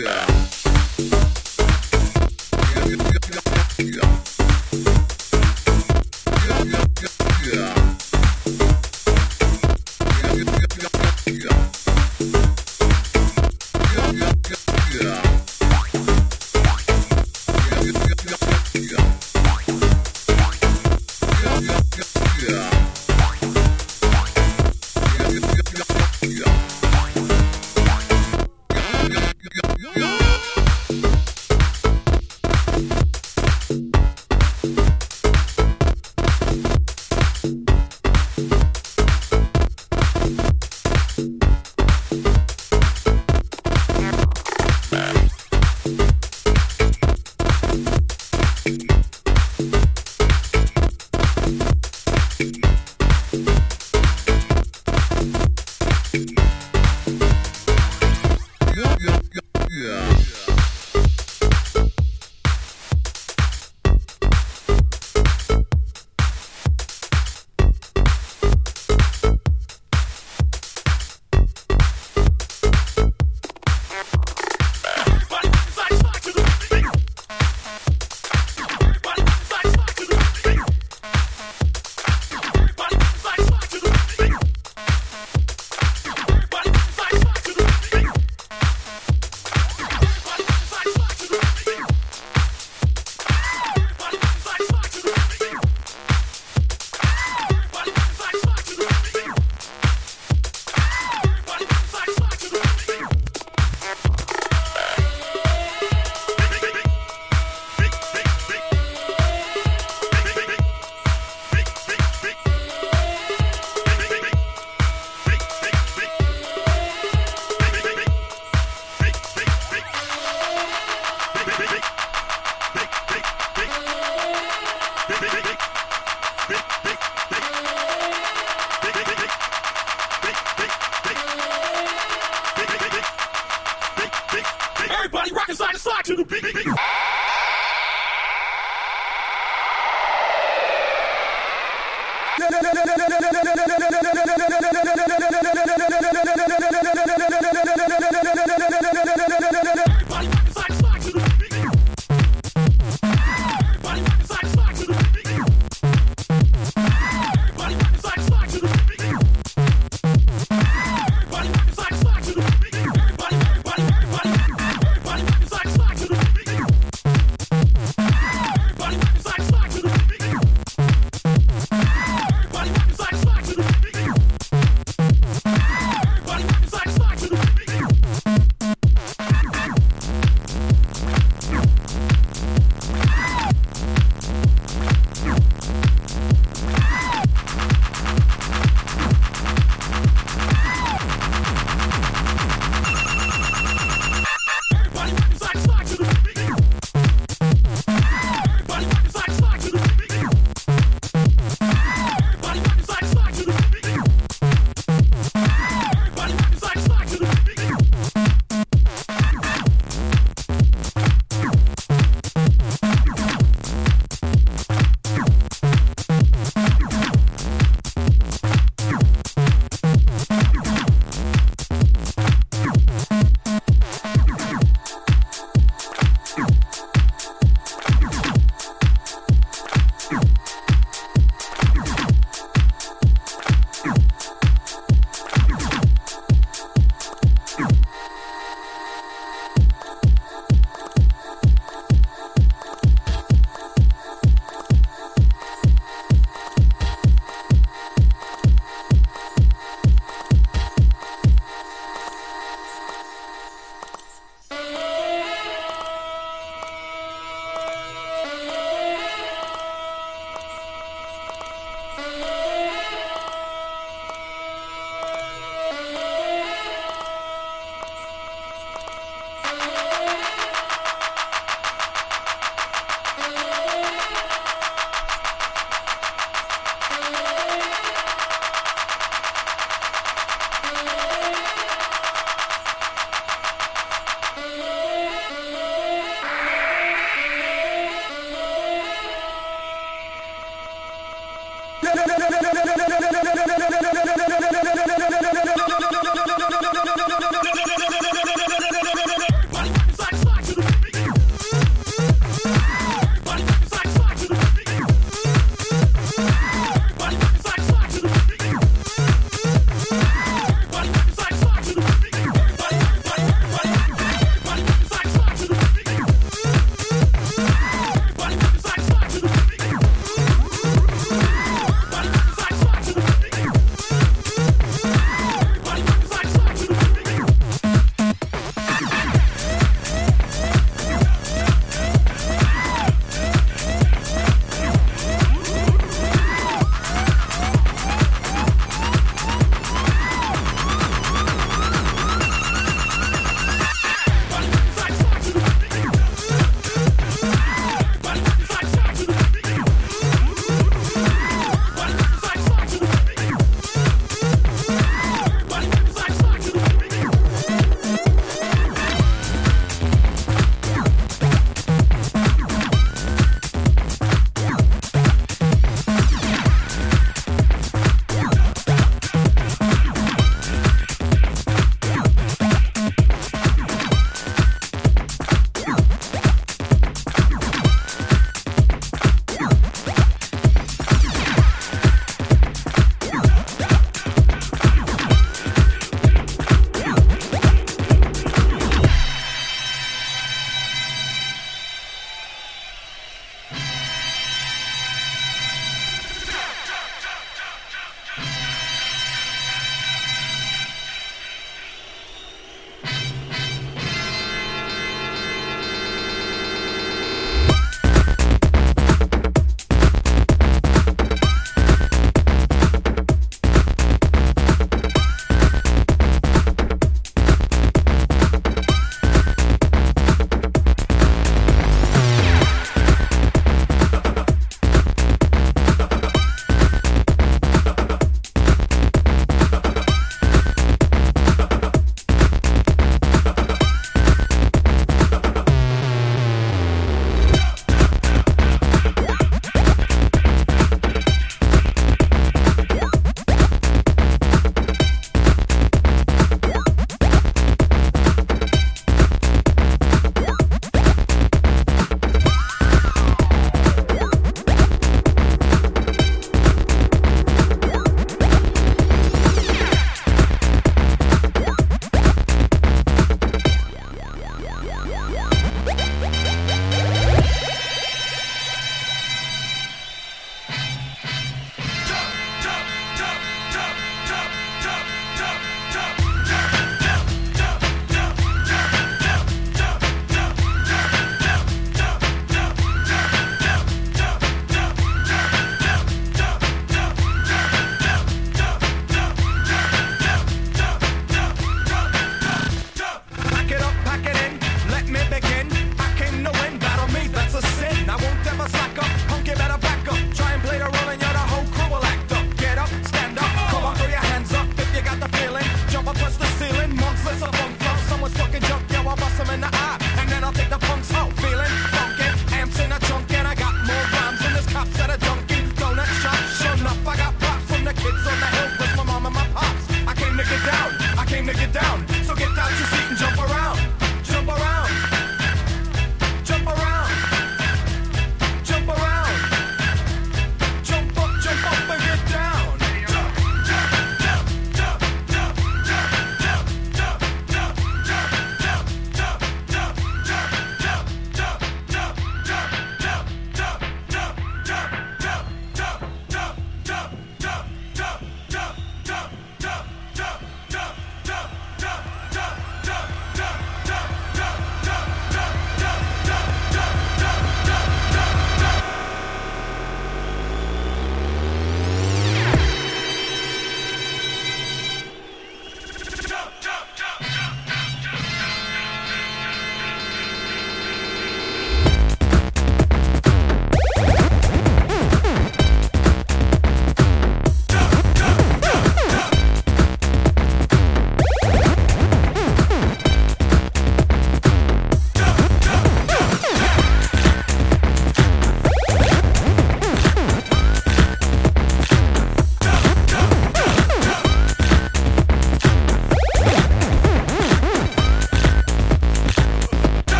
now.